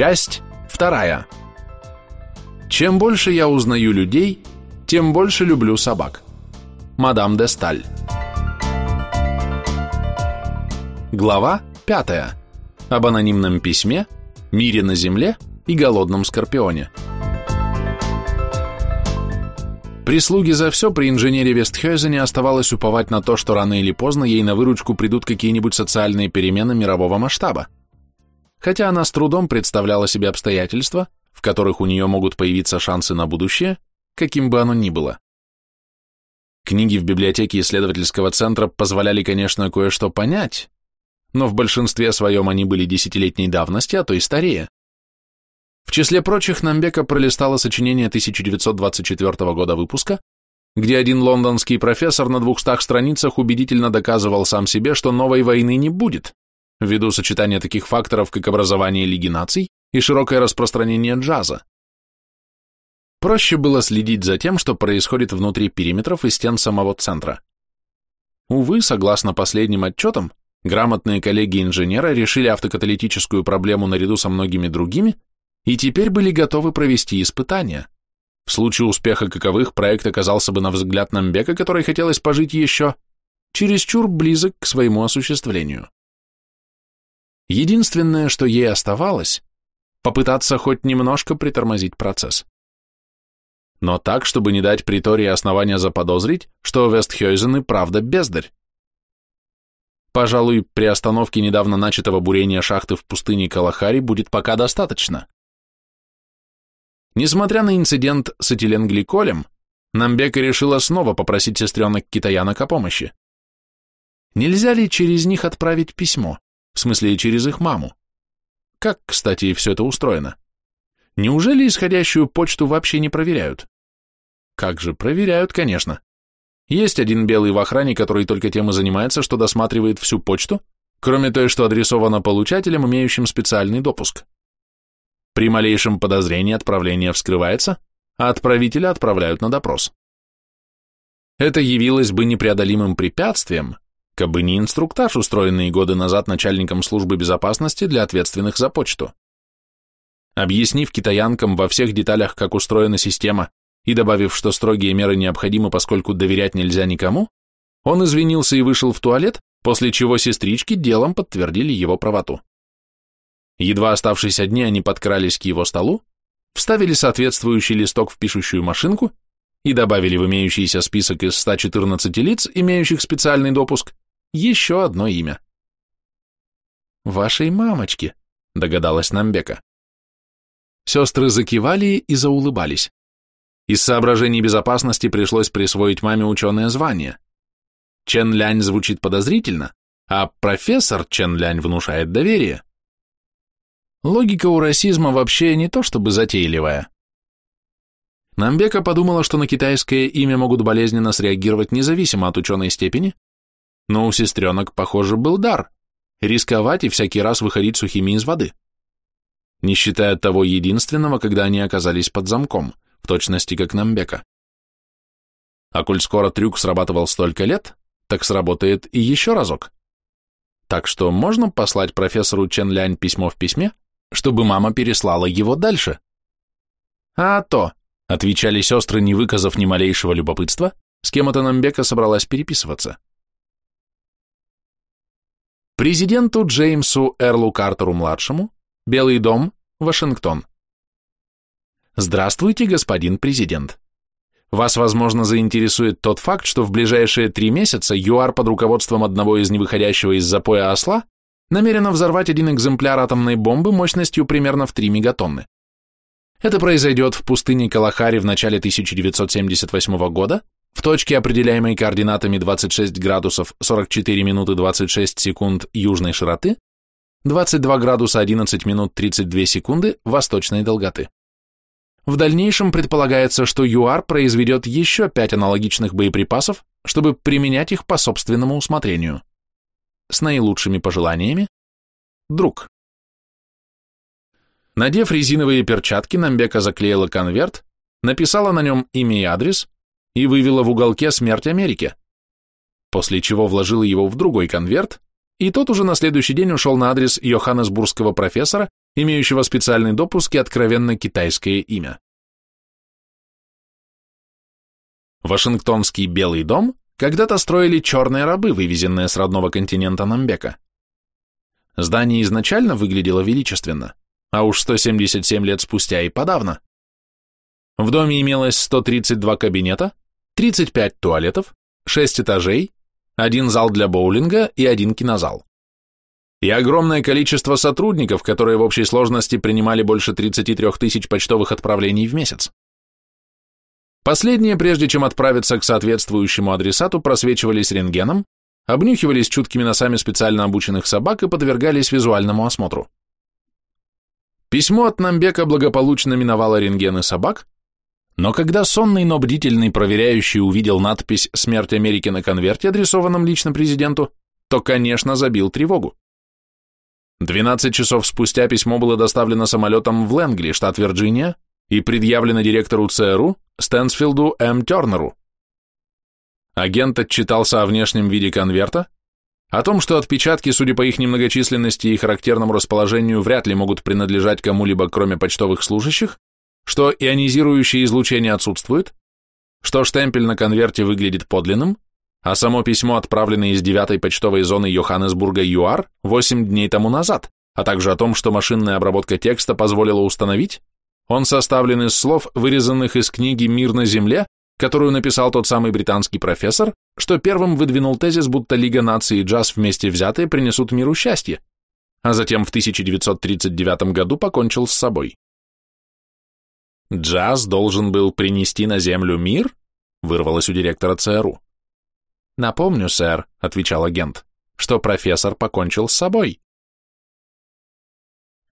Часть вторая. Чем больше я узнаю людей, тем больше люблю собак. Мадам де Сталь. Глава пятая. Об анонимном письме, мире на земле и голодном скорпионе. Прислуги за все при инженере Вестхёзене оставалось уповать на то, что рано или поздно ей на выручку придут какие-нибудь социальные перемены мирового масштаба. Хотя она с трудом представляла себе обстоятельства, в которых у нее могут появиться шансы на будущее, каким бы оно ни было. Книги в библиотеке исследовательского центра позволяли, конечно, кое-что понять, но в большинстве своем они были десятилетней давности, а то и старее. В числе прочих Намбека пролистала сочинение 1924 года выпуска, где один лондонский профессор на двухстах страницах убедительно доказывал сам себе, что новой войны не будет, ввиду сочетания таких факторов, как образование Лиги наций и широкое распространение джаза. Проще было следить за тем, что происходит внутри периметров и стен самого центра. Увы, согласно последним отчетам, грамотные коллеги-инженера решили автокаталитическую проблему наряду со многими другими и теперь были готовы провести испытания. В случае успеха каковых проект оказался бы на взгляд Намбека, который хотелось пожить еще, чересчур близок к своему осуществлению. Единственное, что ей оставалось, попытаться хоть немножко притормозить процесс. Но так, чтобы не дать притории основания заподозрить, что Вестхёйзен и правда бездарь. Пожалуй, при остановке недавно начатого бурения шахты в пустыне Калахари будет пока достаточно. Несмотря на инцидент с этиленгликолем, Намбека решила снова попросить сестренок китаянок о помощи. Нельзя ли через них отправить письмо, в смысле через их маму? Как, кстати, все это устроено? Неужели исходящую почту вообще не проверяют? Как же, проверяют, конечно. Есть один белый в охране, который только тем и занимается, что досматривает всю почту, кроме той, что адресована получателям, имеющим специальный допуск. При малейшем подозрении отправление вскрывается, а отправителя отправляют на допрос. Это явилось бы непреодолимым препятствием, кабы не инструктаж, устроенный годы назад начальником службы безопасности для ответственных за почту. Объяснив китаянкам во всех деталях, как устроена система, и добавив, что строгие меры необходимы, поскольку доверять нельзя никому, он извинился и вышел в туалет, после чего сестрички делом подтвердили его правоту. Едва оставшись одни, они подкрались к его столу, вставили соответствующий листок в пишущую машинку и добавили в имеющийся список из 114 лиц, имеющих специальный допуск, еще одно имя. «Вашей мамочки», — догадалась Намбека. Сестры закивали и заулыбались. Из соображений безопасности пришлось присвоить маме ученое звание. Чен Лянь звучит подозрительно, а профессор Чен Лянь внушает доверие. Логика у расизма вообще не то чтобы затейливая. Намбека подумала, что на китайское имя могут болезненно среагировать независимо от ученой степени, но у сестренок, похоже, был дар – рисковать и всякий раз выходить сухими из воды. Не считая того единственного, когда они оказались под замком, в точности как Намбека. А коль скоро трюк срабатывал столько лет, так сработает и еще разок. Так что можно послать профессору Чен Лянь письмо в письме, чтобы мама переслала его дальше. А то, отвечали сестры, не выказав ни малейшего любопытства, с кем это Намбека собралась переписываться. Президенту Джеймсу Эрлу Картеру-младшему, Белый дом, Вашингтон. Здравствуйте, господин президент. Вас, возможно, заинтересует тот факт, что в ближайшие три месяца ЮАР под руководством одного из невыходящего из запоя осла намерена взорвать один экземпляр атомной бомбы мощностью примерно в 3 мегатонны. Это произойдет в пустыне Калахари в начале 1978 года, в точке, определяемой координатами 26 градусов 44 минуты 26 секунд южной широты, 22 градуса 11 минут 32 секунды восточной долготы. В дальнейшем предполагается, что ЮАР произведет еще пять аналогичных боеприпасов, чтобы применять их по собственному усмотрению. С наилучшими пожеланиями. Друг. Надев резиновые перчатки, Намбека заклеила конверт, написала на нем имя и адрес и вывела в уголке «Смерть Америки», после чего вложила его в другой конверт, и тот уже на следующий день ушел на адрес Йоханнесбургского профессора, имеющего специальный допуск и откровенно китайское имя. Вашингтонский Белый дом когда-то строили черные рабы, вывезенные с родного континента Намбека. Здание изначально выглядело величественно, а уж 177 лет спустя и подавно. В доме имелось 132 кабинета, 35 туалетов, 6 этажей, один зал для боулинга и один кинозал. И огромное количество сотрудников, которые в общей сложности принимали больше 33 тысяч почтовых отправлений в месяц. Последние, прежде чем отправиться к соответствующему адресату, просвечивались рентгеном, обнюхивались чуткими носами специально обученных собак и подвергались визуальному осмотру. Письмо от Намбека благополучно миновало рентгены собак, но когда сонный, но бдительный проверяющий увидел надпись «Смерть Америки» на конверте, адресованном лично президенту, то, конечно, забил тревогу. 12 часов спустя письмо было доставлено самолетом в Лэнгли, штат Вирджиния, и предъявлено директору ЦРУ Стэнсфилду М. Тернеру. Агент отчитался о внешнем виде конверта, о том, что отпечатки, судя по их немногочисленности и характерному расположению, вряд ли могут принадлежать кому-либо, кроме почтовых служащих, что ионизирующее излучение отсутствует, что штемпель на конверте выглядит подлинным, а само письмо, отправленное из девятой почтовой зоны Йоханнесбурга ЮАР 8 дней тому назад, а также о том, что машинная обработка текста позволила установить, он составлен из слов, вырезанных из книги «Мир на Земле», которую написал тот самый британский профессор, что первым выдвинул тезис, будто Лига наций и джаз вместе взятые принесут миру счастье, а затем в 1939 году покончил с собой. «Джаз должен был принести на Землю мир?» – вырвалось у директора ЦРУ. «Напомню, сэр», — отвечал агент, — «что профессор покончил с собой».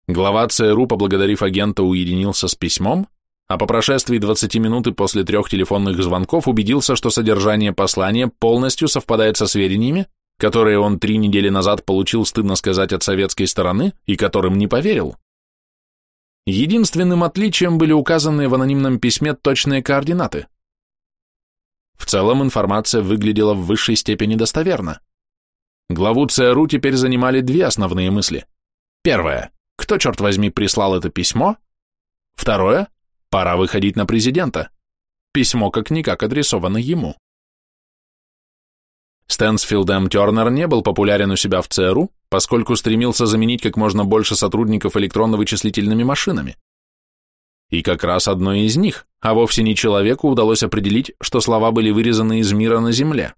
Глава ЦРУ, поблагодарив агента, уединился с письмом, а по прошествии 20 минут после трех телефонных звонков убедился, что содержание послания полностью совпадает со сведениями, которые он три недели назад получил, стыдно сказать, от советской стороны и которым не поверил. Единственным отличием были указаны в анонимном письме точные координаты. В целом информация выглядела в высшей степени достоверно. Главу ЦРУ теперь занимали две основные мысли. Первое. Кто, черт возьми, прислал это письмо? Второе. Пора выходить на президента. Письмо как-никак адресовано ему. Стэнсфилд М. Тернер не был популярен у себя в ЦРУ, поскольку стремился заменить как можно больше сотрудников электронно-вычислительными машинами. И как раз одной из них, а вовсе не человеку, удалось определить, что слова были вырезаны из мира на земле.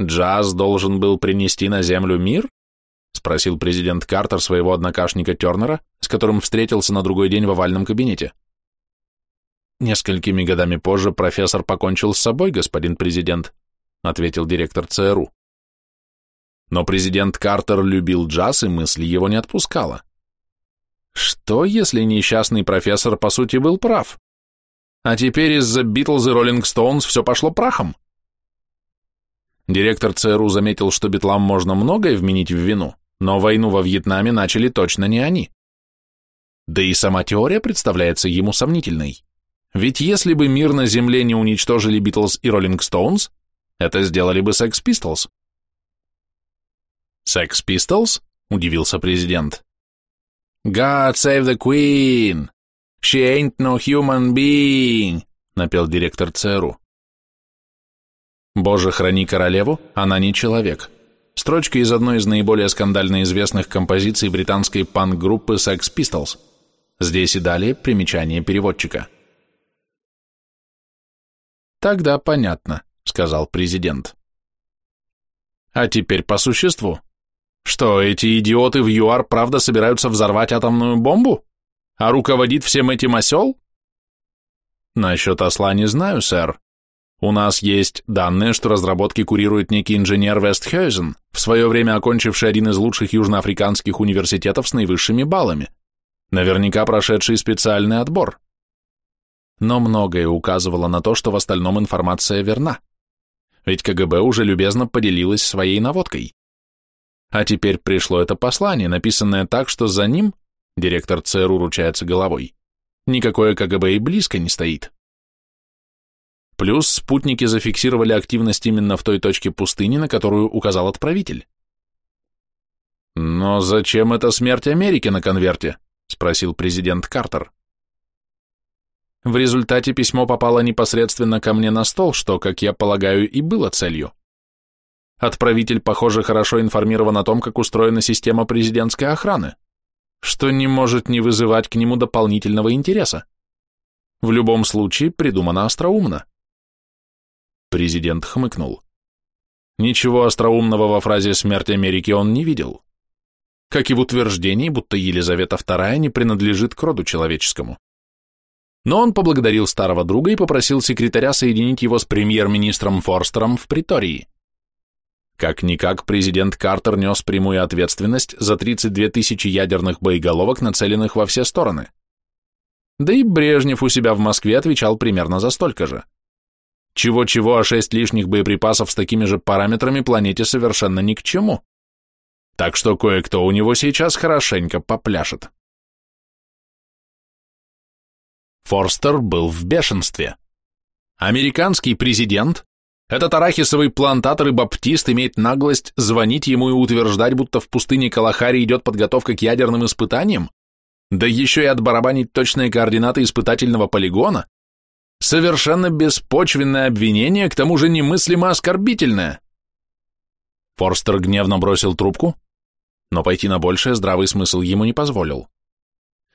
«Джаз должен был принести на землю мир?» — спросил президент Картер своего однокашника Тернера, с которым встретился на другой день в овальном кабинете. «Несколькими годами позже профессор покончил с собой, господин президент», — ответил директор ЦРУ. Но президент Картер любил джаз, и мысли его не отпускала. Что, если несчастный профессор по сути был прав? А теперь из-за Битлз и Роллинг Стоунс все пошло прахом? Директор ЦРУ заметил, что битлам можно многое вменить в вину, но войну во Вьетнаме начали точно не они. Да и сама теория представляется ему сомнительной. Ведь если бы мир на Земле не уничтожили Битлз и Роллинг Стоунс, это сделали бы Секс Пистолс. Секс Пистолс? Удивился президент. «God save the Queen! She ain't no human being!» — напел директор ЦРУ. «Боже, храни королеву, она не человек». Строчка из одной из наиболее скандально известных композиций британской панк-группы Sex Pistols. Здесь и далее примечание переводчика. «Тогда понятно», — сказал президент. «А теперь по существу. Что, эти идиоты в ЮАР правда собираются взорвать атомную бомбу? А руководит всем этим осел? Насчет осла не знаю, сэр. У нас есть данные, что разработки курирует некий инженер Вестхёйзен, в свое время окончивший один из лучших южноафриканских университетов с наивысшими баллами, наверняка прошедший специальный отбор. Но многое указывало на то, что в остальном информация верна. Ведь КГБ уже любезно поделилась своей наводкой. А теперь пришло это послание, написанное так, что за ним, директор ЦРУ ручается головой, никакое КГБ и близко не стоит. Плюс спутники зафиксировали активность именно в той точке пустыни, на которую указал отправитель. Но зачем эта смерть Америки на конверте? Спросил президент Картер. В результате письмо попало непосредственно ко мне на стол, что, как я полагаю, и было целью. Отправитель, похоже, хорошо информирован о том, как устроена система президентской охраны, что не может не вызывать к нему дополнительного интереса. В любом случае, придумано остроумно. Президент хмыкнул. Ничего остроумного во фразе «смерть Америки» он не видел. Как и в утверждении, будто Елизавета II не принадлежит к роду человеческому. Но он поблагодарил старого друга и попросил секретаря соединить его с премьер-министром Форстером в притории. Как-никак президент Картер нес прямую ответственность за 32 тысячи ядерных боеголовок, нацеленных во все стороны. Да и Брежнев у себя в Москве отвечал примерно за столько же. Чего-чего, а шесть лишних боеприпасов с такими же параметрами планете совершенно ни к чему. Так что кое-кто у него сейчас хорошенько попляшет. Форстер был в бешенстве. Американский президент, этот арахисовый плантатор и баптист имеет наглость звонить ему и утверждать, будто в пустыне Калахари идет подготовка к ядерным испытаниям, да еще и отбарабанить точные координаты испытательного полигона. Совершенно беспочвенное обвинение, к тому же немыслимо оскорбительное. Форстер гневно бросил трубку, но пойти на большее здравый смысл ему не позволил.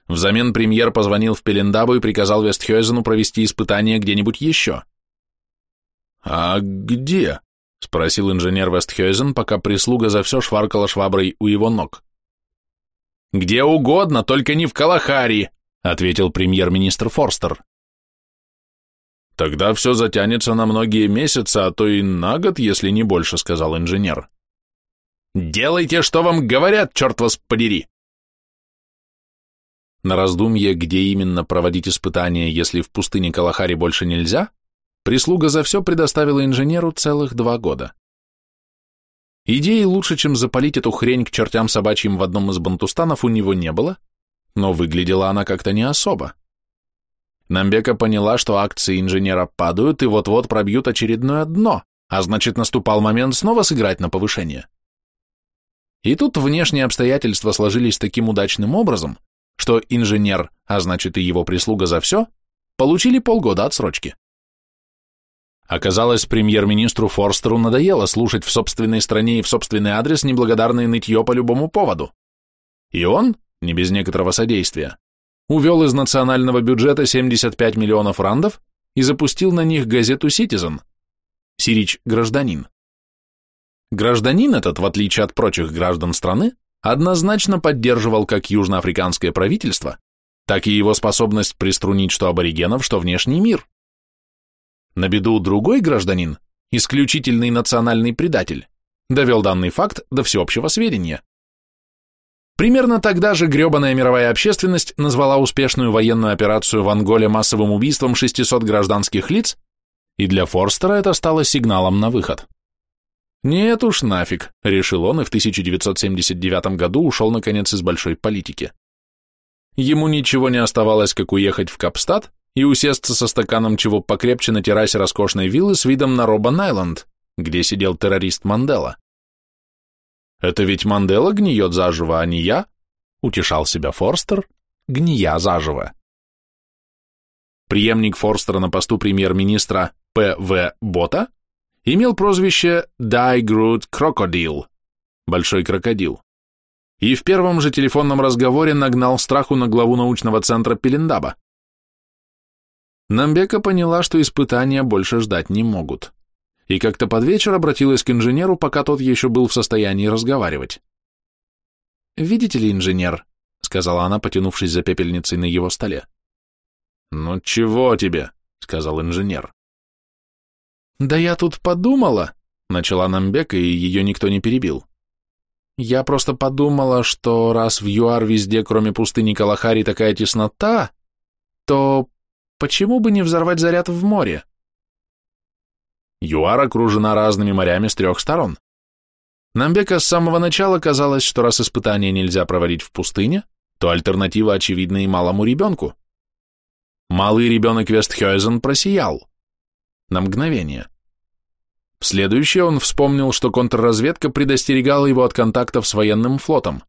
Взамен премьер позвонил в Пелендабу и приказал Вестхёйзену провести испытание где-нибудь еще. «А где?» — спросил инженер Вестхёйзен, пока прислуга за все шваркала шваброй у его ног. «Где угодно, только не в Калахари», — ответил премьер-министр Форстер. «Тогда все затянется на многие месяцы, а то и на год, если не больше», — сказал инженер. «Делайте, что вам говорят, черт вас подери!» На раздумье, где именно проводить испытания, если в пустыне Калахари больше нельзя, прислуга за все предоставила инженеру целых два года. Идеи лучше, чем запалить эту хрень к чертям собачьим в одном из бантустанов, у него не было, но выглядела она как-то не особо. Намбека поняла, что акции инженера падают и вот-вот пробьют очередное дно, а значит наступал момент снова сыграть на повышение. И тут внешние обстоятельства сложились таким удачным образом, что инженер, а значит и его прислуга за все, получили полгода отсрочки. Оказалось, премьер-министру Форстеру надоело слушать в собственной стране и в собственный адрес неблагодарное нытье по любому поводу. И он, не без некоторого содействия, увел из национального бюджета 75 миллионов рандов и запустил на них газету «Ситизен», Сирич «Гражданин». Гражданин этот, в отличие от прочих граждан страны, однозначно поддерживал как южноафриканское правительство, так и его способность приструнить что аборигенов, что внешний мир. На беду другой гражданин, исключительный национальный предатель, довел данный факт до всеобщего сведения. Примерно тогда же гребаная мировая общественность назвала успешную военную операцию в Анголе массовым убийством 600 гражданских лиц, и для Форстера это стало сигналом на выход. Нет уж нафиг, решил он и в 1979 году ушел наконец из большой политики. Ему ничего не оставалось, как уехать в Капстад и усесться со стаканом чего покрепче на террасе роскошной виллы с видом на Робан-Айленд, где сидел террорист Мандела. «Это ведь Мандела гниет заживо, а не я?» — утешал себя Форстер, гния заживо. Приемник Форстера на посту премьер-министра П.В. Бота имел прозвище Die Groot Crocodile, большой крокодил, и в первом же телефонном разговоре нагнал страху на главу научного центра Пелендаба. Намбека поняла, что испытания больше ждать не могут, и как-то под вечер обратилась к инженеру, пока тот еще был в состоянии разговаривать. «Видите ли, инженер», — сказала она, потянувшись за пепельницей на его столе. «Ну чего тебе?» — сказал инженер. «Да я тут подумала», — начала Намбека, и ее никто не перебил. «Я просто подумала, что раз в ЮАР везде, кроме пустыни Калахари, такая теснота, то почему бы не взорвать заряд в море?» ЮАР окружена разными морями с трех сторон. Намбека с самого начала казалось, что раз испытания нельзя проводить в пустыне, то альтернатива очевидна и малому ребенку. Малый ребенок Вестхёйзен просиял на мгновение. В следующее он вспомнил, что контрразведка предостерегала его от контактов с военным флотом.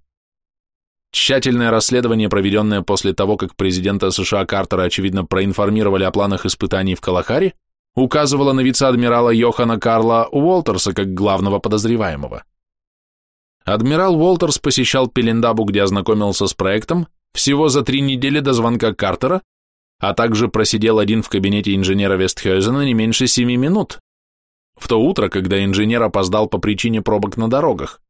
Тщательное расследование, проведенное после того, как президента США Картера, очевидно, проинформировали о планах испытаний в Калахаре, указывало на вице-адмирала Йохана Карла Уолтерса как главного подозреваемого. Адмирал Уолтерс посещал Пелендабу, где ознакомился с проектом, всего за три недели до звонка Картера, а также просидел один в кабинете инженера Вестхёзена не меньше семи минут, в то утро, когда инженер опоздал по причине пробок на дорогах.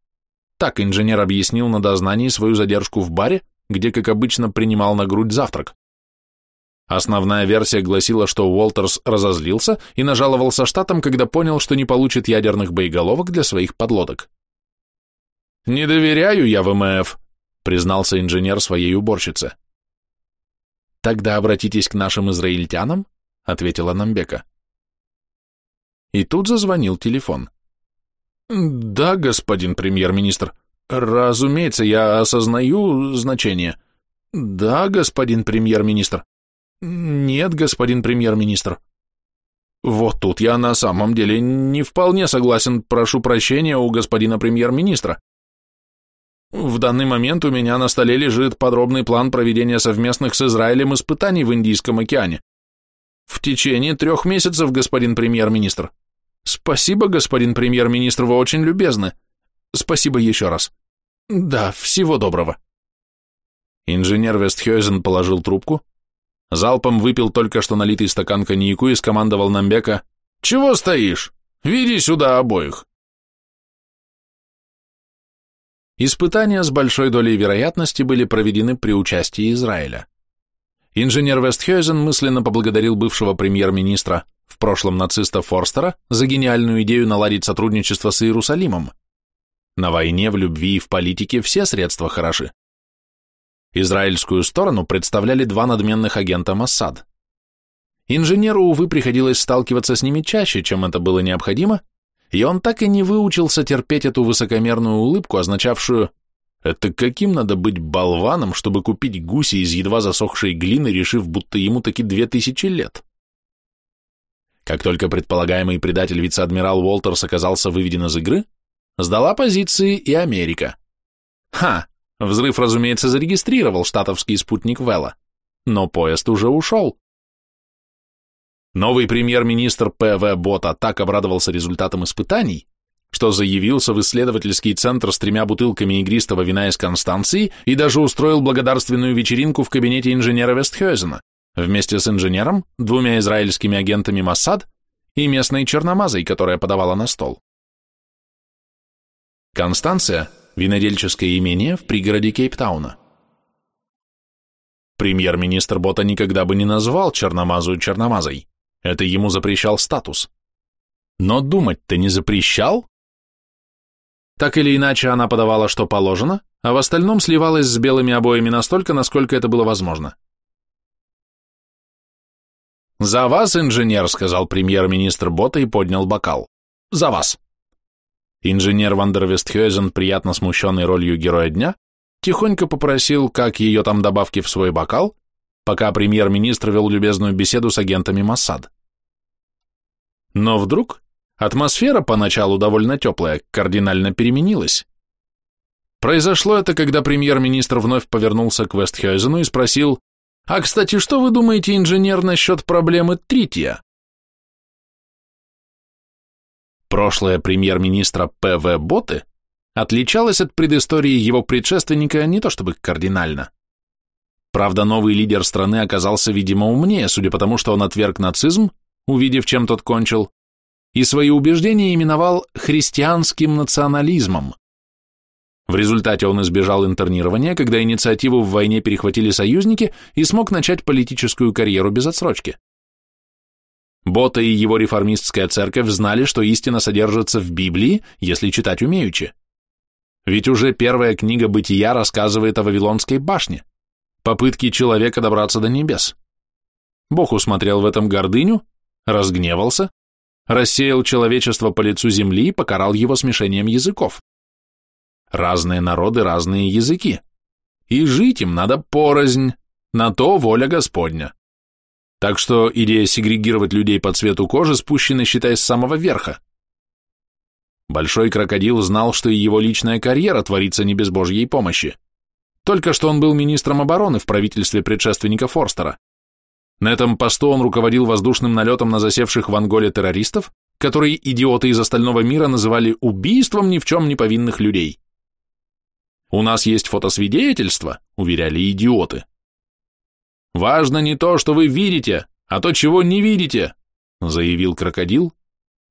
Так инженер объяснил на дознании свою задержку в баре, где, как обычно, принимал на грудь завтрак. Основная версия гласила, что Уолтерс разозлился и нажаловался штатам, когда понял, что не получит ядерных боеголовок для своих подлодок. «Не доверяю я ВМФ», — признался инженер своей уборщице. «Тогда обратитесь к нашим израильтянам», — ответила Намбека. И тут зазвонил телефон. «Да, господин премьер-министр. Разумеется, я осознаю значение. Да, господин премьер-министр. Нет, господин премьер-министр. Вот тут я на самом деле не вполне согласен, прошу прощения у господина премьер-министра. В данный момент у меня на столе лежит подробный план проведения совместных с Израилем испытаний в Индийском океане. В течение трех месяцев, господин премьер-министр. Спасибо, господин премьер-министр, вы очень любезны. Спасибо еще раз. Да, всего доброго. Инженер Вестхёзен положил трубку, залпом выпил только что налитый стакан коньяку и скомандовал Намбека «Чего стоишь? Веди сюда обоих!» Испытания с большой долей вероятности были проведены при участии Израиля. Инженер Вестхёзен мысленно поблагодарил бывшего премьер-министра в прошлом нациста Форстера, за гениальную идею наладить сотрудничество с Иерусалимом. На войне, в любви и в политике все средства хороши. Израильскую сторону представляли два надменных агента Моссад. Инженеру, увы, приходилось сталкиваться с ними чаще, чем это было необходимо, и он так и не выучился терпеть эту высокомерную улыбку, означавшую «это каким надо быть болваном, чтобы купить гуси из едва засохшей глины, решив, будто ему таки две тысячи лет?» Как только предполагаемый предатель вице-адмирал Уолтерс оказался выведен из игры, сдала позиции и Америка. Ха! Взрыв, разумеется, зарегистрировал штатовский спутник Вэлла, но поезд уже ушел. Новый премьер-министр П.В. Бота так обрадовался результатам испытаний, что заявился в исследовательский центр с тремя бутылками игристого вина из Констанции и даже устроил благодарственную вечеринку в кабинете инженера Вестхёзена вместе с инженером, двумя израильскими агентами Моссад и местной черномазой, которая подавала на стол. Констанция – винодельческое имение в пригороде Кейптауна. Премьер-министр Бота никогда бы не назвал черномазу черномазой. Это ему запрещал статус. Но думать-то не запрещал? Так или иначе, она подавала, что положено, а в остальном сливалась с белыми обоями настолько, насколько это было возможно. «За вас, инженер», — сказал премьер-министр Бота и поднял бокал. «За вас». Инженер Вандервестхёзен, приятно смущенный ролью героя дня, тихонько попросил, как ее там добавки в свой бокал, пока премьер-министр вел любезную беседу с агентами Моссад. Но вдруг атмосфера, поначалу довольно теплая, кардинально переменилась. Произошло это, когда премьер-министр вновь повернулся к Вестхёзену и спросил, а, кстати, что вы думаете, инженер, насчет проблемы трития? Прошлое премьер-министра П.В. Боты отличалось от предыстории его предшественника не то чтобы кардинально. Правда, новый лидер страны оказался, видимо, умнее, судя по тому, что он отверг нацизм, увидев, чем тот кончил, и свои убеждения именовал христианским национализмом. В результате он избежал интернирования, когда инициативу в войне перехватили союзники и смог начать политическую карьеру без отсрочки. Бота и его реформистская церковь знали, что истина содержится в Библии, если читать умеючи. Ведь уже первая книга Бытия рассказывает о Вавилонской башне, попытке человека добраться до небес. Бог усмотрел в этом гордыню, разгневался, рассеял человечество по лицу земли и покарал его смешением языков. Разные народы, разные языки. И жить им надо порознь, на то воля Господня. Так что идея сегрегировать людей по цвету кожи спущена, считай, с самого верха. Большой крокодил знал, что и его личная карьера творится не без божьей помощи. Только что он был министром обороны в правительстве предшественника Форстера. На этом посту он руководил воздушным налетом на засевших в Анголе террористов, которые идиоты из остального мира называли убийством ни в чем не повинных людей. «У нас есть фотосвидетельство», — уверяли идиоты. «Важно не то, что вы видите, а то, чего не видите», — заявил крокодил,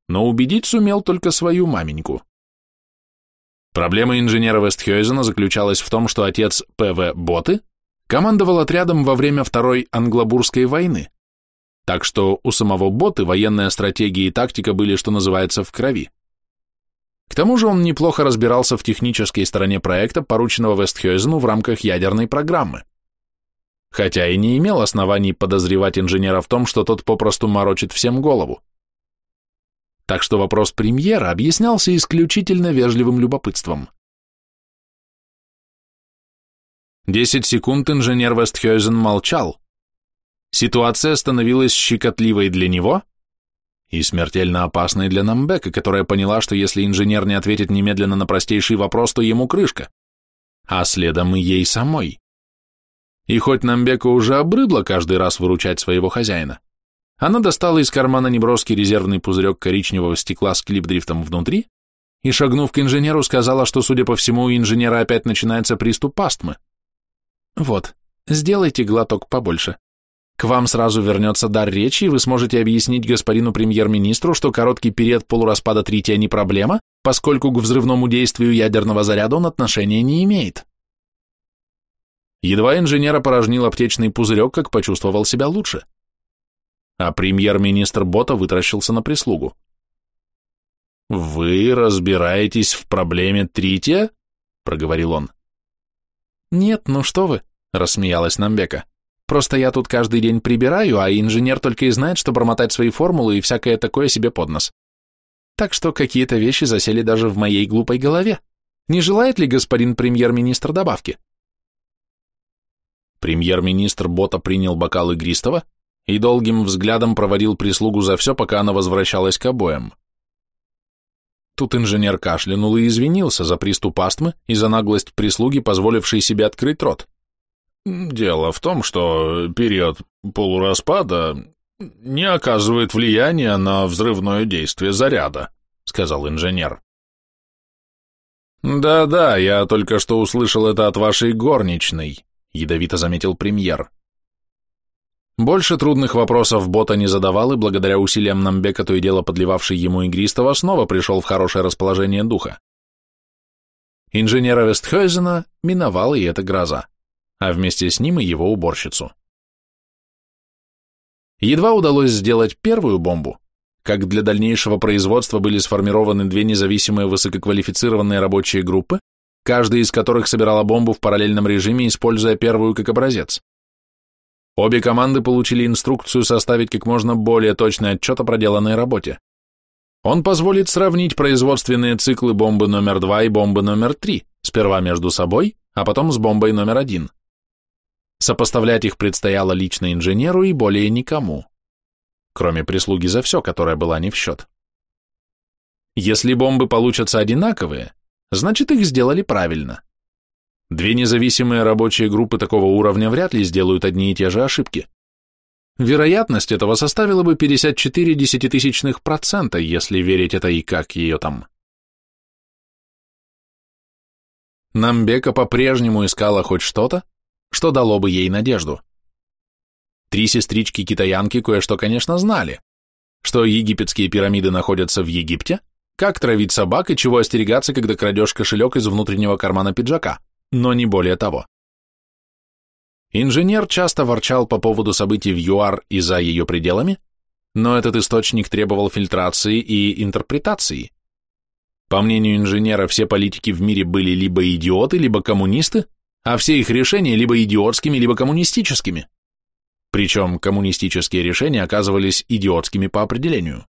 но убедить сумел только свою маменьку. Проблема инженера Вестхёйзена заключалась в том, что отец П.В. Боты командовал отрядом во время Второй Англобурской войны, так что у самого Боты военная стратегия и тактика были, что называется, в крови. К тому же он неплохо разбирался в технической стороне проекта, порученного Вестхёйзену в рамках ядерной программы. Хотя и не имел оснований подозревать инженера в том, что тот попросту морочит всем голову так что вопрос премьера объяснялся исключительно вежливым любопытством. Десять секунд инженер Вестхёйзен молчал. Ситуация становилась щекотливой для него и смертельно опасной для Намбека, которая поняла, что если инженер не ответит немедленно на простейший вопрос, то ему крышка, а следом и ей самой. И хоть Намбеку уже обрыдло каждый раз выручать своего хозяина, она достала из кармана неброский резервный пузырек коричневого стекла с клипдрифтом внутри и, шагнув к инженеру, сказала, что, судя по всему, у инженера опять начинается приступ астмы. «Вот, сделайте глоток побольше. К вам сразу вернется дар речи, и вы сможете объяснить господину премьер-министру, что короткий период полураспада трития не проблема, поскольку к взрывному действию ядерного заряда он отношения не имеет». Едва инженер опорожнил аптечный пузырек, как почувствовал себя лучше а премьер-министр Бота вытаращился на прислугу. «Вы разбираетесь в проблеме трития?» — проговорил он. «Нет, ну что вы», — рассмеялась Намбека. «Просто я тут каждый день прибираю, а инженер только и знает, что бормотать свои формулы и всякое такое себе под нос. Так что какие-то вещи засели даже в моей глупой голове. Не желает ли господин премьер-министр добавки?» Премьер-министр Бота принял бокал игристого, и долгим взглядом проводил прислугу за все, пока она возвращалась к обоям. Тут инженер кашлянул и извинился за приступ астмы и за наглость прислуги, позволившей себе открыть рот. «Дело в том, что период полураспада не оказывает влияния на взрывное действие заряда», — сказал инженер. «Да-да, я только что услышал это от вашей горничной», — ядовито заметил премьер. Больше трудных вопросов Бота не задавал, и благодаря усилиям Намбека, то и дело подливавший ему игристого, снова пришел в хорошее расположение духа. Инженера Вестхойзена миновала и эта гроза, а вместе с ним и его уборщицу. Едва удалось сделать первую бомбу, как для дальнейшего производства были сформированы две независимые высококвалифицированные рабочие группы, каждая из которых собирала бомбу в параллельном режиме, используя первую как образец. Обе команды получили инструкцию составить как можно более точный отчет о проделанной работе. Он позволит сравнить производственные циклы бомбы номер 2 и бомбы номер 3, сперва между собой, а потом с бомбой номер 1. Сопоставлять их предстояло лично инженеру и более никому, кроме прислуги за все, которая была не в счет. Если бомбы получатся одинаковые, значит их сделали правильно. Две независимые рабочие группы такого уровня вряд ли сделают одни и те же ошибки. Вероятность этого составила бы 54 десятитысячных процента, если верить это и как ее там. Намбека по-прежнему искала хоть что-то, что дало бы ей надежду. Три сестрички-китаянки кое-что, конечно, знали, что египетские пирамиды находятся в Египте, как травить собак и чего остерегаться, когда крадешь кошелек из внутреннего кармана пиджака но не более того. Инженер часто ворчал по поводу событий в ЮАР и за ее пределами, но этот источник требовал фильтрации и интерпретации. По мнению инженера, все политики в мире были либо идиоты, либо коммунисты, а все их решения либо идиотскими, либо коммунистическими. Причем коммунистические решения оказывались идиотскими по определению.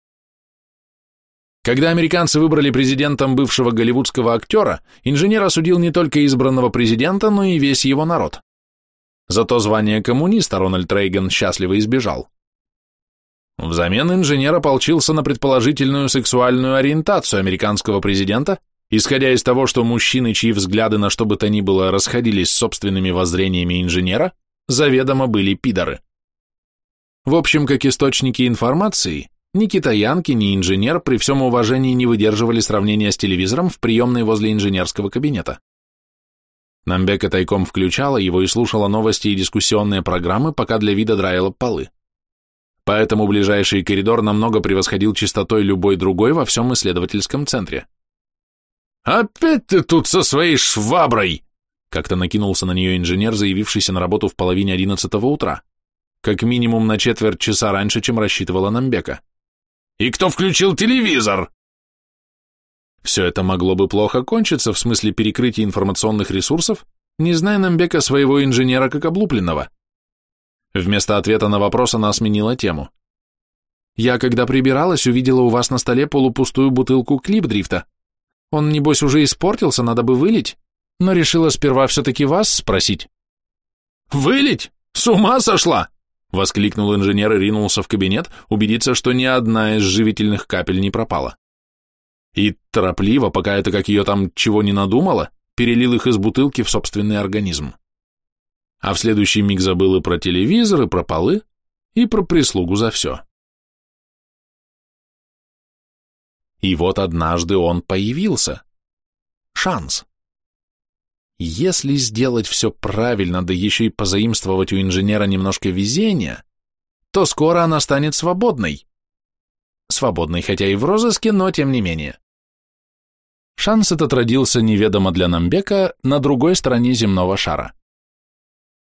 Когда американцы выбрали президентом бывшего голливудского актера, инженер осудил не только избранного президента, но и весь его народ. Зато звание коммуниста Рональд Рейган счастливо избежал. Взамен инженер ополчился на предположительную сексуальную ориентацию американского президента, исходя из того, что мужчины, чьи взгляды на что бы то ни было расходились с собственными воззрениями инженера, заведомо были пидоры. В общем, как источники информации, ни китаянки, ни инженер при всем уважении не выдерживали сравнения с телевизором в приемной возле инженерского кабинета. Намбека тайком включала его и слушала новости и дискуссионные программы, пока для вида драила полы. Поэтому ближайший коридор намного превосходил чистотой любой другой во всем исследовательском центре. «Опять ты тут со своей шваброй!» Как-то накинулся на нее инженер, заявившийся на работу в половине одиннадцатого утра. Как минимум на четверть часа раньше, чем рассчитывала Намбека. «И кто включил телевизор?» Все это могло бы плохо кончиться в смысле перекрытия информационных ресурсов, не зная Намбека своего инженера как облупленного. Вместо ответа на вопрос она сменила тему. «Я, когда прибиралась, увидела у вас на столе полупустую бутылку клипдрифта. Он, небось, уже испортился, надо бы вылить, но решила сперва все-таки вас спросить». «Вылить? С ума сошла?» — воскликнул инженер и ринулся в кабинет, убедиться, что ни одна из живительных капель не пропала и торопливо, пока это как ее там чего не надумала, перелил их из бутылки в собственный организм. А в следующий миг забыл и про телевизор, и про полы, и про прислугу за все. И вот однажды он появился. Шанс. Если сделать все правильно, да еще и позаимствовать у инженера немножко везения, то скоро она станет свободной. Свободной, хотя и в розыске, но тем не менее. Шанс этот родился неведомо для Намбека на другой стороне земного шара.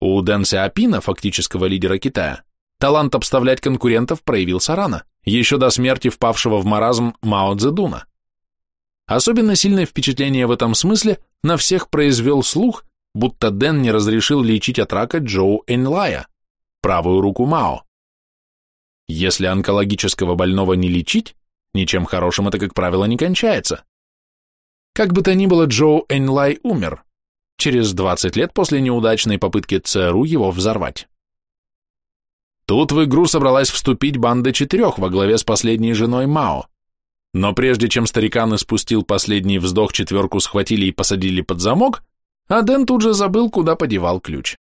У Дэн Сяопина, фактического лидера Китая, талант обставлять конкурентов проявился рано, еще до смерти впавшего в маразм Мао Цзэдуна. Особенно сильное впечатление в этом смысле на всех произвел слух, будто Дэн не разрешил лечить от рака Джоу Энлая, правую руку Мао. Если онкологического больного не лечить, ничем хорошим это, как правило, не кончается. Как бы то ни было, Джоу Энлай умер, через 20 лет после неудачной попытки ЦРУ его взорвать. Тут в игру собралась вступить банда четырех во главе с последней женой Мао. Но прежде чем старикан испустил последний вздох, четверку схватили и посадили под замок, а Дэн тут же забыл, куда подевал ключ.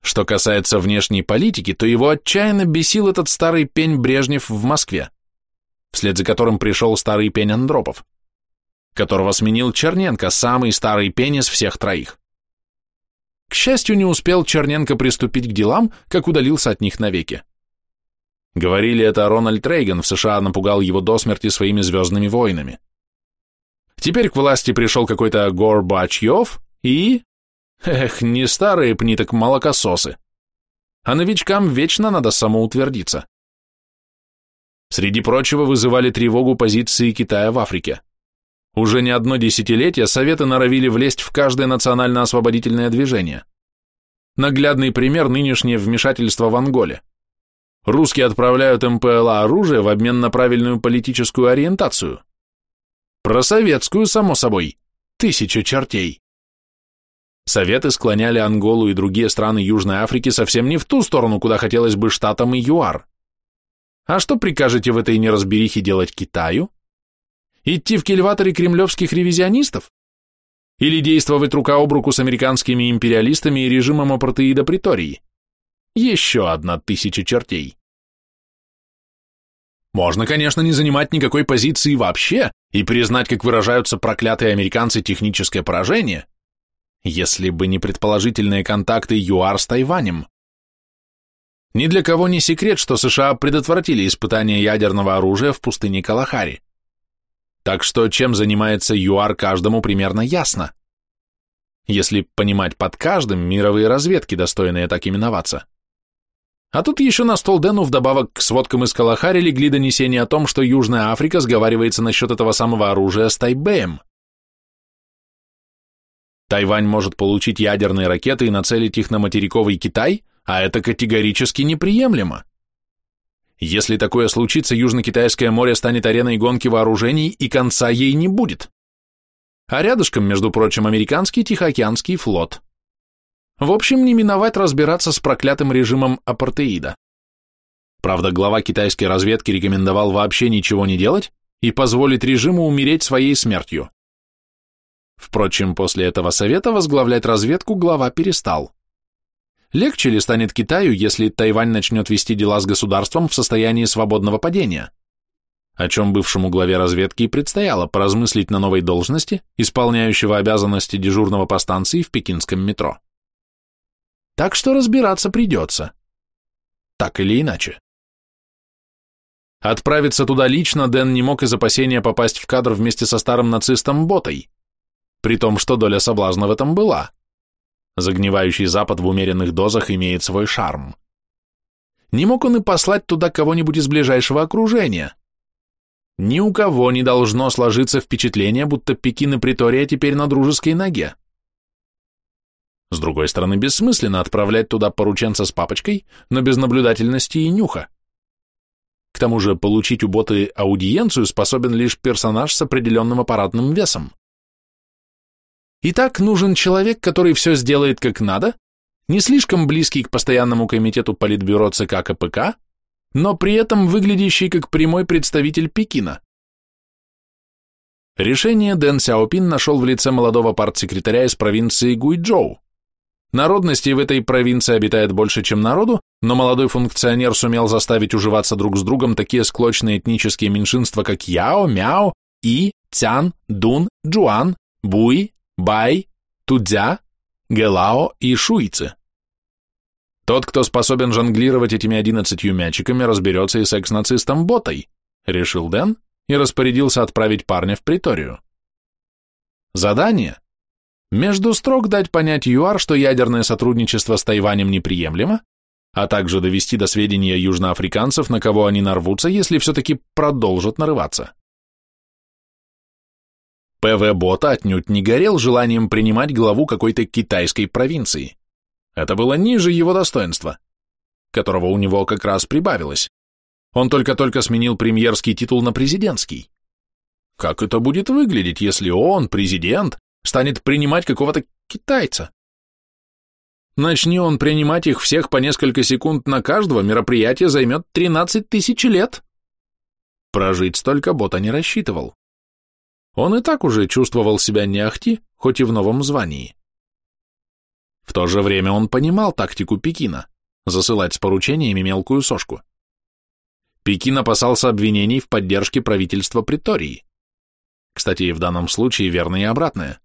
Что касается внешней политики, то его отчаянно бесил этот старый пень Брежнев в Москве, вслед за которым пришел старый пень Андропов которого сменил Черненко, самый старый пенис всех троих. К счастью, не успел Черненко приступить к делам, как удалился от них навеки. Говорили это Рональд Рейган в США напугал его до смерти своими звездными войнами. Теперь к власти пришел какой-то Горбачев и... Эх, не старые пни, так молокососы. А новичкам вечно надо самоутвердиться. Среди прочего вызывали тревогу позиции Китая в Африке. Уже не одно десятилетие Советы норовили влезть в каждое национально-освободительное движение. Наглядный пример – нынешнее вмешательство в Анголе. Русские отправляют МПЛА оружие в обмен на правильную политическую ориентацию. Просоветскую, само собой. Тысяча чертей. Советы склоняли Анголу и другие страны Южной Африки совсем не в ту сторону, куда хотелось бы Штатам и ЮАР. А что прикажете в этой неразберихе делать Китаю? Идти в кильваторе кремлевских ревизионистов? Или действовать рука об руку с американскими империалистами и режимом апартеида Притории? Еще одна тысяча чертей. Можно, конечно, не занимать никакой позиции вообще и признать, как выражаются проклятые американцы, техническое поражение, если бы не предположительные контакты ЮАР с Тайванем. Ни для кого не секрет, что США предотвратили испытание ядерного оружия в пустыне Калахари. Так что чем занимается ЮАР каждому примерно ясно. Если понимать под каждым мировые разведки, достойные так именоваться. А тут еще на стол Дэну вдобавок к сводкам из Калахари легли донесения о том, что Южная Африка сговаривается насчет этого самого оружия с Тайбэем. Тайвань может получить ядерные ракеты и нацелить их на материковый Китай, а это категорически неприемлемо. Если такое случится, Южно-Китайское море станет ареной гонки вооружений, и конца ей не будет. А рядышком, между прочим, американский Тихоокеанский флот. В общем, не миновать разбираться с проклятым режимом апартеида. Правда, глава китайской разведки рекомендовал вообще ничего не делать и позволить режиму умереть своей смертью. Впрочем, после этого совета возглавлять разведку глава перестал. Легче ли станет Китаю, если Тайвань начнет вести дела с государством в состоянии свободного падения? О чем бывшему главе разведки и предстояло поразмыслить на новой должности, исполняющего обязанности дежурного по станции в пекинском метро. Так что разбираться придется. Так или иначе. Отправиться туда лично Дэн не мог из опасения попасть в кадр вместе со старым нацистом Ботой, при том, что доля соблазна в этом была. Загнивающий Запад в умеренных дозах имеет свой шарм. Не мог он и послать туда кого-нибудь из ближайшего окружения. Ни у кого не должно сложиться впечатление, будто Пекин и Притория теперь на дружеской ноге. С другой стороны, бессмысленно отправлять туда порученца с папочкой, но без наблюдательности и нюха. К тому же получить у боты аудиенцию способен лишь персонаж с определенным аппаратным весом. Итак, нужен человек, который все сделает как надо, не слишком близкий к постоянному комитету Политбюро ЦК КПК, но при этом выглядящий как прямой представитель Пекина. Решение Дэн Сяопин нашел в лице молодого партсекретаря из провинции Гуйчжоу. Народностей в этой провинции обитает больше, чем народу, но молодой функционер сумел заставить уживаться друг с другом такие склочные этнические меньшинства, как Яо, Мяо, И, Цян, Дун, Джуан, Буй, Бай, Тудзя, Гелао и Шуйцы. Тот, кто способен жонглировать этими одиннадцатью мячиками, разберется и с экс-нацистом Ботой, решил Дэн и распорядился отправить парня в приторию. Задание? Между строк дать понять ЮАР, что ядерное сотрудничество с Тайванем неприемлемо, а также довести до сведения южноафриканцев, на кого они нарвутся, если все-таки продолжат нарываться. ПВ Бота отнюдь не горел желанием принимать главу какой-то китайской провинции. Это было ниже его достоинства, которого у него как раз прибавилось. Он только-только сменил премьерский титул на президентский. Как это будет выглядеть, если он, президент, станет принимать какого-то китайца? Начни он принимать их всех по несколько секунд на каждого, мероприятие займет 13 тысяч лет. Прожить столько Бота не рассчитывал. Он и так уже чувствовал себя не ахти, хоть и в новом звании. В то же время он понимал тактику Пекина – засылать с поручениями мелкую сошку. Пекин опасался обвинений в поддержке правительства Притории. Кстати, в данном случае верно и обратное.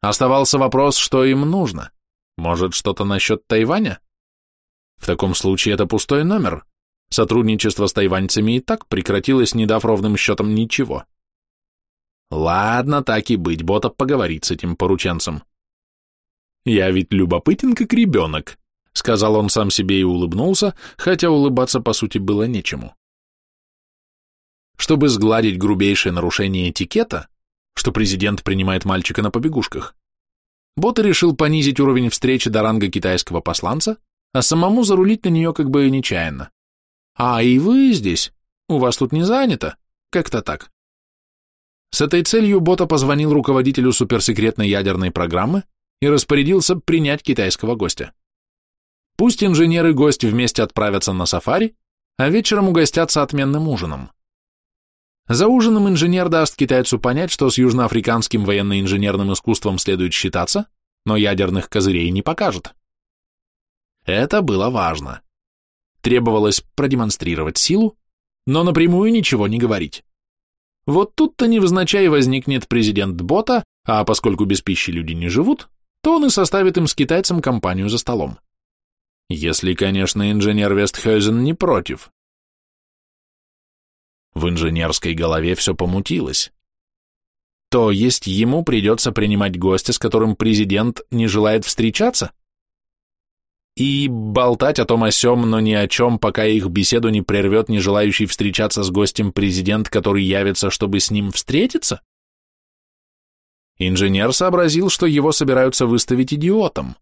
Оставался вопрос, что им нужно. Может, что-то насчет Тайваня? В таком случае это пустой номер. Сотрудничество с тайваньцами и так прекратилось, не дав ровным счетом ничего. Ладно, так и быть, Ботов поговорит с этим порученцем. Я ведь любопытен, как ребенок, сказал он сам себе и улыбнулся, хотя улыбаться по сути было нечему. Чтобы сгладить грубейшее нарушение этикета, что президент принимает мальчика на побегушках, Бота решил понизить уровень встречи до ранга китайского посланца, а самому зарулить на нее как бы нечаянно. А и вы здесь? У вас тут не занято? Как-то так. С этой целью Бота позвонил руководителю суперсекретной ядерной программы и распорядился принять китайского гостя. Пусть инженер и гость вместе отправятся на сафари, а вечером угостятся отменным ужином. За ужином инженер даст китайцу понять, что с южноафриканским военно-инженерным искусством следует считаться, но ядерных козырей не покажет. Это было важно. Требовалось продемонстрировать силу, но напрямую ничего не говорить. Вот тут-то невзначай возникнет президент бота, а поскольку без пищи люди не живут, то он и составит им с китайцем компанию за столом. Если, конечно, инженер Вестхёзен не против. В инженерской голове все помутилось. То есть ему придется принимать гостя, с которым президент не желает встречаться? И болтать о том о сём, но ни о чем, пока их беседу не прервет не желающий встречаться с гостем президент, который явится, чтобы с ним встретиться? Инженер сообразил, что его собираются выставить идиотом.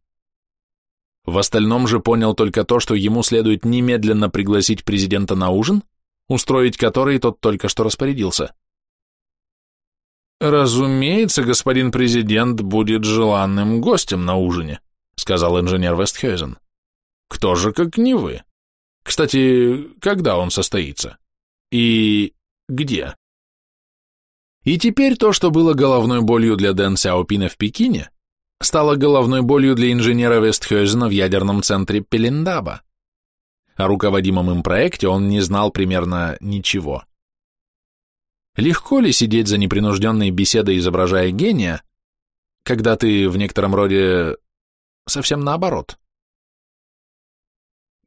В остальном же понял только то, что ему следует немедленно пригласить президента на ужин, устроить который тот только что распорядился. «Разумеется, господин президент будет желанным гостем на ужине», сказал инженер Вестхёзен. «Кто же, как не вы? Кстати, когда он состоится? И где? И теперь то, что было головной болью для Дэн Сяопина в Пекине, стало головной болью для инженера Вестхёзена в ядерном центре Пелендаба. О руководимом им проекте он не знал примерно ничего. Легко ли сидеть за непринужденной беседой, изображая гения, когда ты в некотором роде совсем наоборот?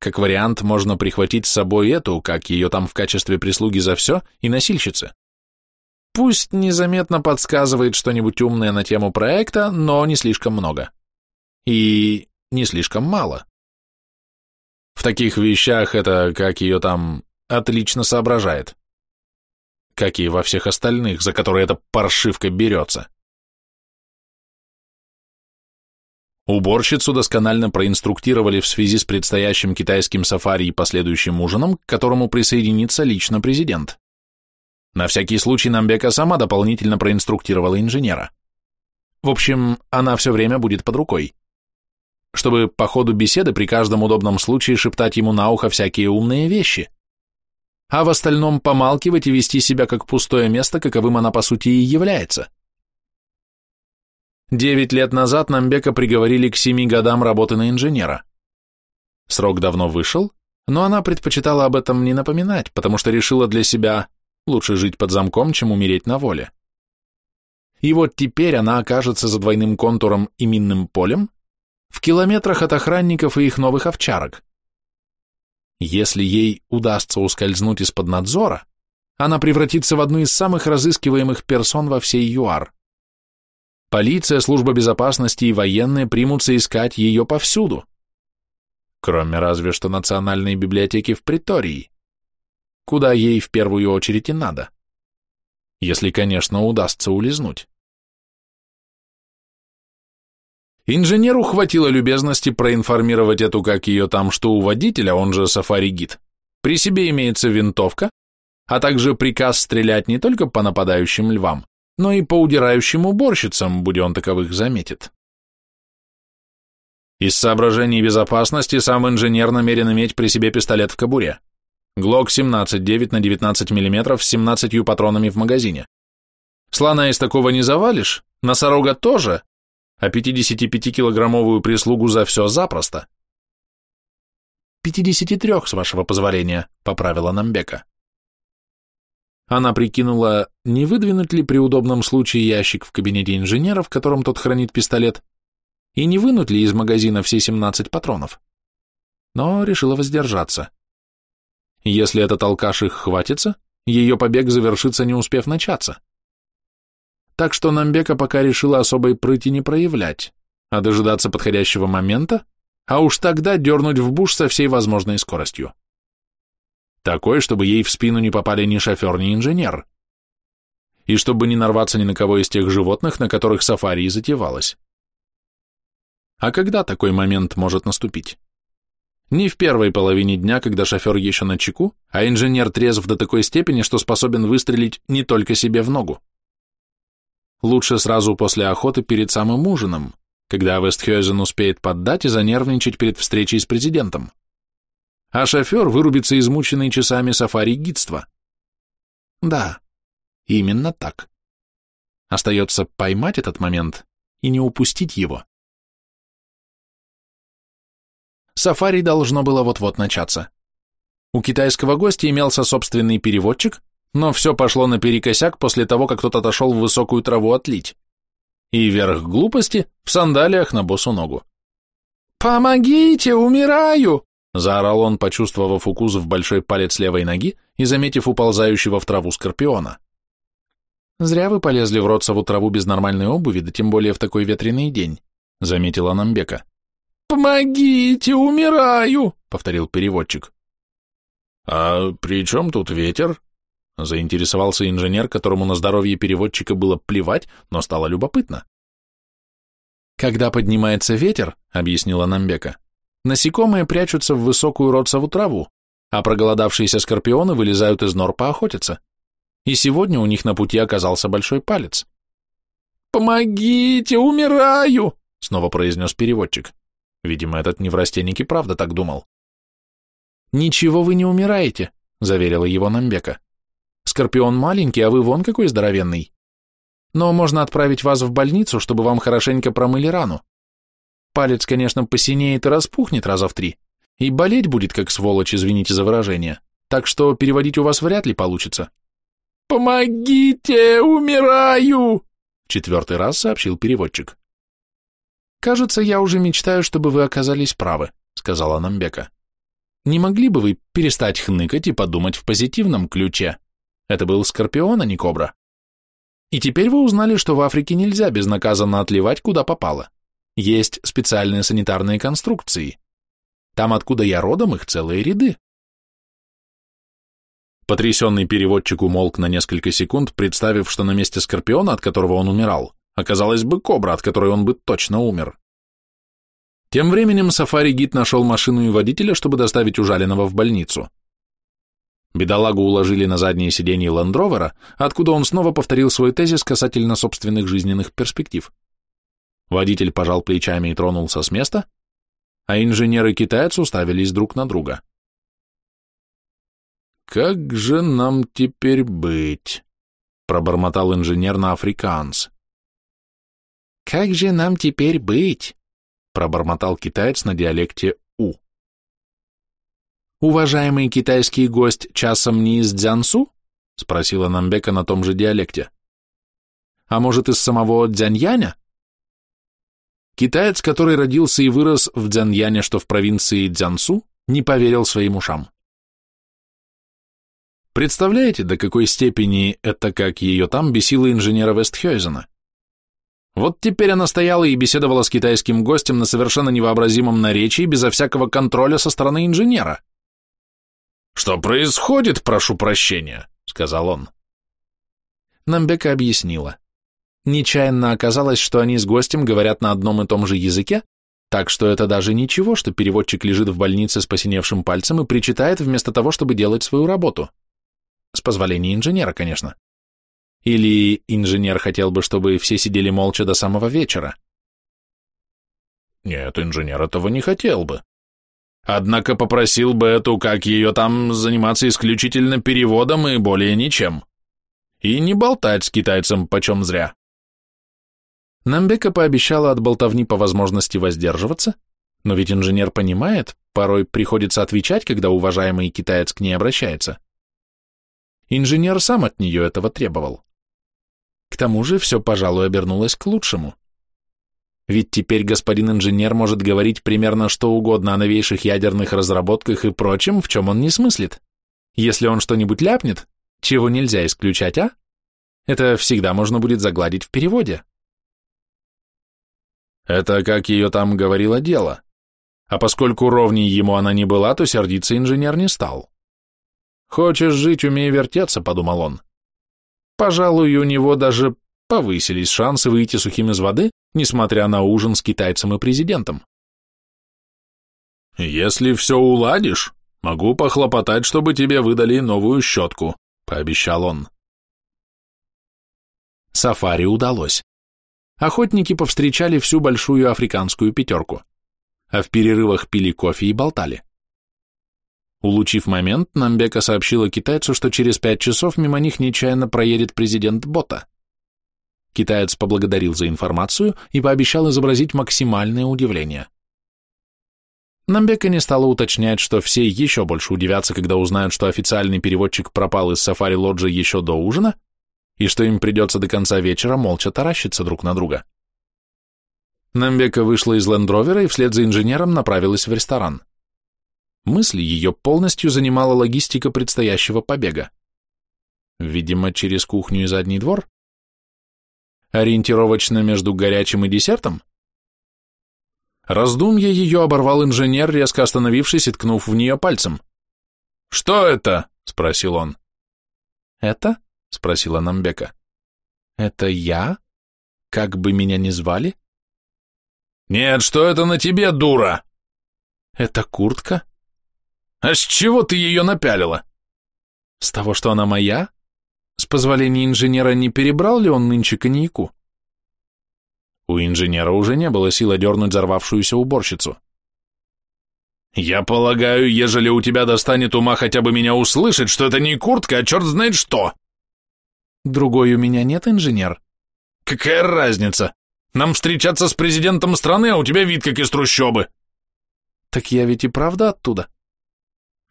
Как вариант, можно прихватить с собой эту, как ее там в качестве прислуги за все, и носильщицы. Пусть незаметно подсказывает что-нибудь умное на тему проекта, но не слишком много. И не слишком мало. В таких вещах это, как ее там, отлично соображает. Как и во всех остальных, за которые эта паршивка берется. Уборщицу досконально проинструктировали в связи с предстоящим китайским сафари и последующим ужином, к которому присоединится лично президент. На всякий случай Намбека сама дополнительно проинструктировала инженера. В общем, она все время будет под рукой. Чтобы по ходу беседы при каждом удобном случае шептать ему на ухо всякие умные вещи. А в остальном помалкивать и вести себя как пустое место, каковым она по сути и является. Девять лет назад Намбека приговорили к семи годам работы на инженера. Срок давно вышел, но она предпочитала об этом не напоминать, потому что решила для себя лучше жить под замком, чем умереть на воле. И вот теперь она окажется за двойным контуром и минным полем в километрах от охранников и их новых овчарок. Если ей удастся ускользнуть из-под надзора, она превратится в одну из самых разыскиваемых персон во всей ЮАР. Полиция, служба безопасности и военные примутся искать ее повсюду. Кроме разве что Национальной библиотеки в Притории, куда ей в первую очередь и надо. Если, конечно, удастся улизнуть. Инженеру хватило любезности проинформировать эту, как ее там, что у водителя, он же сафари-гид, при себе имеется винтовка, а также приказ стрелять не только по нападающим львам, но и по удирающим уборщицам, будь он таковых заметит. Из соображений безопасности сам инженер намерен иметь при себе пистолет в кобуре. Глок 17 9 на 19 мм с 17 патронами в магазине. Слона из такого не завалишь, носорога тоже, а 55-килограммовую прислугу за все запросто. 53, с вашего позволения, поправила Намбека. Она прикинула, не выдвинуть ли при удобном случае ящик в кабинете инженера, в котором тот хранит пистолет, и не вынуть ли из магазина все 17 патронов. Но решила воздержаться. Если этот алкаш их хватится, ее побег завершится, не успев начаться. Так что Намбека пока решила особой прыти не проявлять, а дожидаться подходящего момента, а уж тогда дернуть в буш со всей возможной скоростью. Такой, чтобы ей в спину не попали ни шофер, ни инженер. И чтобы не нарваться ни на кого из тех животных, на которых сафари затевалось. А когда такой момент может наступить? Не в первой половине дня, когда шофер еще на чеку, а инженер трезв до такой степени, что способен выстрелить не только себе в ногу. Лучше сразу после охоты перед самым ужином, когда Вестхёзен успеет поддать и занервничать перед встречей с президентом а шофер вырубится измученный часами сафари-гидства. Да, именно так. Остается поймать этот момент и не упустить его. Сафари должно было вот-вот начаться. У китайского гостя имелся собственный переводчик, но все пошло наперекосяк после того, как кто-то отошел в высокую траву отлить. И верх глупости в сандалиях на босу ногу. «Помогите, умираю!» Заорал он, почувствовав укус в большой палец левой ноги и заметив уползающего в траву скорпиона. «Зря вы полезли в Ротсову траву без нормальной обуви, да тем более в такой ветреный день», — заметила Намбека. «Помогите, умираю!» — повторил переводчик. «А при чем тут ветер?» — заинтересовался инженер, которому на здоровье переводчика было плевать, но стало любопытно. «Когда поднимается ветер», — объяснила Намбека, Насекомые прячутся в высокую родцеву траву, а проголодавшиеся скорпионы вылезают из нор поохотиться. И сегодня у них на пути оказался большой палец. «Помогите, умираю!» — снова произнес переводчик. Видимо, этот неврастенник и правда так думал. «Ничего вы не умираете», — заверила его Намбека. «Скорпион маленький, а вы вон какой здоровенный. Но можно отправить вас в больницу, чтобы вам хорошенько промыли рану. Палец, конечно, посинеет и распухнет раза в три, и болеть будет как сволочь, извините за выражение, так что переводить у вас вряд ли получится». «Помогите, умираю!» — четвертый раз сообщил переводчик. «Кажется, я уже мечтаю, чтобы вы оказались правы», — сказала Намбека. Не могли бы вы перестать хныкать и подумать в позитивном ключе? Это был скорпион, а не кобра. И теперь вы узнали, что в Африке нельзя безнаказанно отливать, куда попало. Есть специальные санитарные конструкции. Там, откуда я родом, их целые ряды. Потрясенный переводчик умолк на несколько секунд, представив, что на месте скорпиона, от которого он умирал, оказалась бы кобра, от которой он бы точно умер. Тем временем сафари-гид нашел машину и водителя, чтобы доставить ужаленного в больницу. Бедолагу уложили на заднее сиденье ландровера, откуда он снова повторил свой тезис касательно собственных жизненных перспектив. Водитель пожал плечами и тронулся с места, а инженеры-китаец уставились друг на друга. «Как же нам теперь быть?» — пробормотал инженер на африканс. «Как же нам теперь быть?» пробормотал китаец на диалекте У. «Уважаемый китайский гость часом не из Дзянсу?» — спросила Намбека на том же диалекте. «А может, из самого Дзяньяня?» Китаец, который родился и вырос в Дзяньяне, что в провинции Дзянсу, не поверил своим ушам. Представляете, до какой степени это, как ее там, бесило инженера Вестхёйзена? Вот теперь она стояла и беседовала с китайским гостем на совершенно невообразимом наречии, безо всякого контроля со стороны инженера. «Что происходит, прошу прощения», — сказал он. Намбека объяснила. Нечаянно оказалось, что они с гостем говорят на одном и том же языке, так что это даже ничего, что переводчик лежит в больнице с посиневшим пальцем и причитает вместо того, чтобы делать свою работу. С позволения инженера, конечно. Или инженер хотел бы, чтобы все сидели молча до самого вечера? Нет, инженер этого не хотел бы. Однако попросил бы эту, как ее там, заниматься исключительно переводом и более ничем. И не болтать с китайцем почем зря. Намбека пообещала от болтовни по возможности воздерживаться, но ведь инженер понимает, порой приходится отвечать, когда уважаемый китаец к ней обращается. Инженер сам от нее этого требовал. К тому же все, пожалуй, обернулось к лучшему. Ведь теперь господин инженер может говорить примерно что угодно о новейших ядерных разработках и прочем, в чем он не смыслит. Если он что-нибудь ляпнет, чего нельзя исключать, а? Это всегда можно будет загладить в переводе. Это, как ее там говорило, дело. А поскольку ровней ему она не была, то сердиться инженер не стал. «Хочешь жить, умей вертеться», — подумал он. Пожалуй, у него даже повысились шансы выйти сухим из воды, несмотря на ужин с китайцем и президентом. «Если все уладишь, могу похлопотать, чтобы тебе выдали новую щетку», — пообещал он. Сафари удалось. Охотники повстречали всю большую африканскую пятерку, а в перерывах пили кофе и болтали. Улучив момент, Намбека сообщила китайцу, что через пять часов мимо них нечаянно проедет президент Бота. Китаец поблагодарил за информацию и пообещал изобразить максимальное удивление. Намбека не стала уточнять, что все еще больше удивятся, когда узнают, что официальный переводчик пропал из сафари-лоджи еще до ужина, и что им придется до конца вечера молча таращиться друг на друга. Намбека вышла из лендровера и вслед за инженером направилась в ресторан. Мысли ее полностью занимала логистика предстоящего побега. Видимо, через кухню и задний двор? Ориентировочно между горячим и десертом? Раздумье ее оборвал инженер, резко остановившись и ткнув в нее пальцем. «Что это?» — спросил он. «Это?» — спросила Намбека. «Это я? Как бы меня ни звали?» «Нет, что это на тебе, дура?» «Это куртка?» А с чего ты ее напялила? С того, что она моя? С позволения инженера не перебрал ли он нынче коньяку? У инженера уже не было сил одернуть взорвавшуюся уборщицу. Я полагаю, ежели у тебя достанет ума хотя бы меня услышать, что это не куртка, а черт знает что. Другой у меня нет, инженер. Какая разница? Нам встречаться с президентом страны, а у тебя вид как из трущобы. Так я ведь и правда оттуда.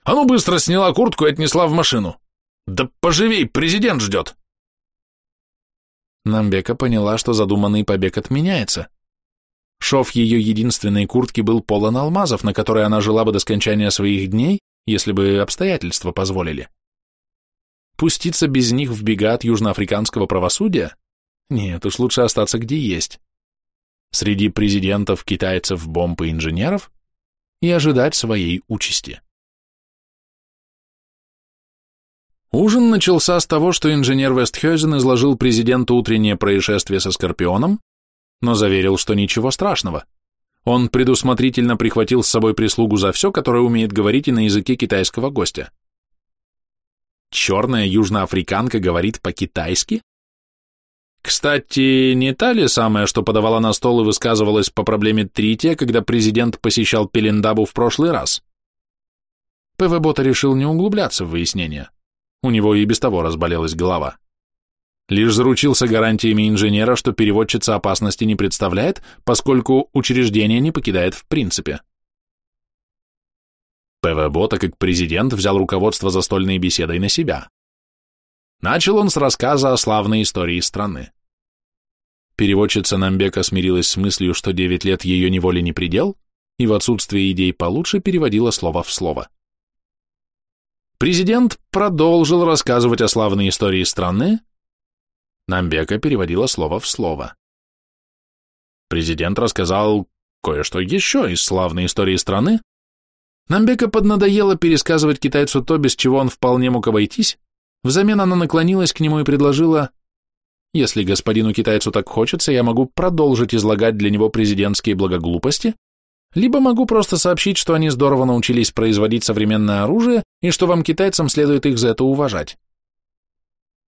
А ну быстро сняла куртку и отнесла в машину. Да поживей, президент ждет. Намбека поняла, что задуманный побег отменяется. Шов ее единственной куртки был полон алмазов, на которые она жила бы до скончания своих дней, если бы обстоятельства позволили. Пуститься без них в бега от южноафриканского правосудия? Нет, уж лучше остаться где есть. Среди президентов, китайцев, бомб и инженеров и ожидать своей участи. Ужин начался с того, что инженер Вестхёзен изложил президенту утреннее происшествие со Скорпионом, но заверил, что ничего страшного. Он предусмотрительно прихватил с собой прислугу за все, которое умеет говорить и на языке китайского гостя. Черная южноафриканка говорит по-китайски? Кстати, не та ли самая, что подавала на стол и высказывалась по проблеме трития, когда президент посещал Пелендабу в прошлый раз? ПВ Бота решил не углубляться в выяснение. У него и без того разболелась голова. Лишь заручился гарантиями инженера, что переводчица опасности не представляет, поскольку учреждение не покидает в принципе. ПВ Бота, как президент, взял руководство застольной беседой на себя. Начал он с рассказа о славной истории страны. Переводчица Намбека смирилась с мыслью, что девять лет ее неволи не предел, и в отсутствие идей получше переводила слово в слово. Президент продолжил рассказывать о славной истории страны. Намбека переводила слово в слово. Президент рассказал кое-что еще из славной истории страны. Намбека поднадоело пересказывать китайцу то, без чего он вполне мог обойтись. Взамен она наклонилась к нему и предложила, «Если господину китайцу так хочется, я могу продолжить излагать для него президентские благоглупости, либо могу просто сообщить, что они здорово научились производить современное оружие и что вам, китайцам, следует их за это уважать.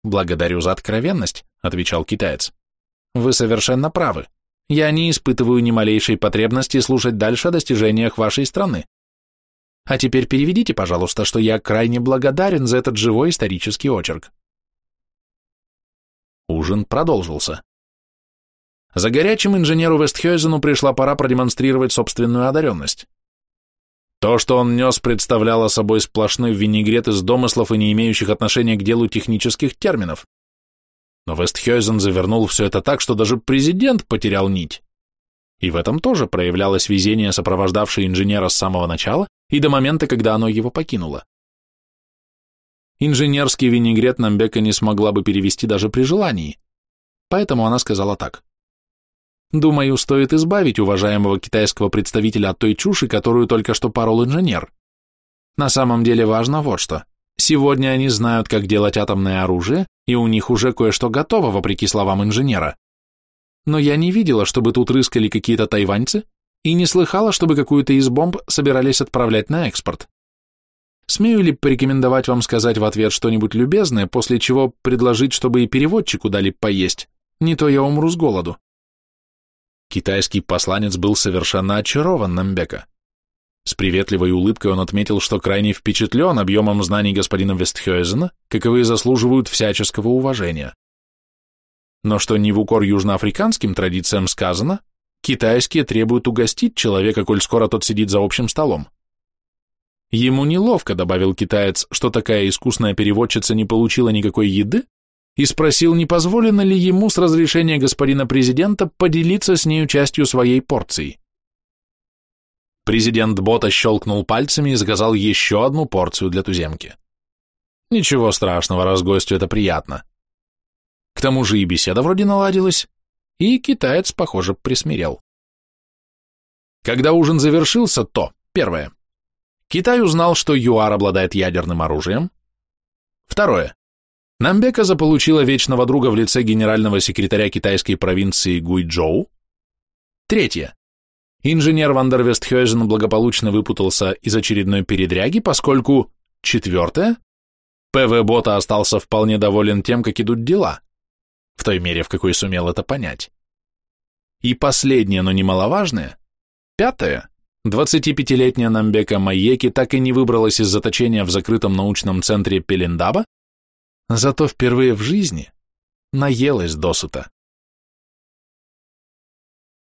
«Благодарю за откровенность», — отвечал китаец. «Вы совершенно правы. Я не испытываю ни малейшей потребности слушать дальше о достижениях вашей страны. А теперь переведите, пожалуйста, что я крайне благодарен за этот живой исторический очерк». Ужин продолжился. За горячим инженеру Вестхёйзену пришла пора продемонстрировать собственную одаренность. То, что он нес, представляло собой сплошной винегрет из домыслов и не имеющих отношения к делу технических терминов. Но Вестхёйзен завернул все это так, что даже президент потерял нить. И в этом тоже проявлялось везение, сопровождавшее инженера с самого начала и до момента, когда оно его покинуло. Инженерский винегрет Намбека не смогла бы перевести даже при желании, поэтому она сказала так. Думаю, стоит избавить уважаемого китайского представителя от той чуши, которую только что порол инженер. На самом деле важно вот что. Сегодня они знают, как делать атомное оружие, и у них уже кое-что готово, вопреки словам инженера. Но я не видела, чтобы тут рыскали какие-то тайваньцы, и не слыхала, чтобы какую-то из бомб собирались отправлять на экспорт. Смею ли порекомендовать вам сказать в ответ что-нибудь любезное, после чего предложить, чтобы и переводчику дали поесть? Не то я умру с голоду. Китайский посланец был совершенно очарован Намбека. С приветливой улыбкой он отметил, что крайне впечатлен объемом знаний господина Вестхёйзена, каковые заслуживают всяческого уважения. Но что не в укор южноафриканским традициям сказано, китайские требуют угостить человека, коль скоро тот сидит за общим столом. Ему неловко, добавил китаец, что такая искусная переводчица не получила никакой еды, и спросил, не позволено ли ему с разрешения господина президента поделиться с нею частью своей порции. Президент Бота щелкнул пальцами и заказал еще одну порцию для туземки. Ничего страшного, раз гостю это приятно. К тому же и беседа вроде наладилась, и китаец, похоже, присмирел. Когда ужин завершился, то, первое, Китай узнал, что ЮАР обладает ядерным оружием. Второе, Намбека заполучила вечного друга в лице генерального секретаря китайской провинции Гуйчжоу. Третье. Инженер Вандер Вестхёйзен благополучно выпутался из очередной передряги, поскольку, четвертое, ПВ Бота остался вполне доволен тем, как идут дела, в той мере, в какой сумел это понять. И последнее, но немаловажное, пятое, 25-летняя Намбека Майеки так и не выбралась из заточения в закрытом научном центре Пелендаба, зато впервые в жизни наелась досыта.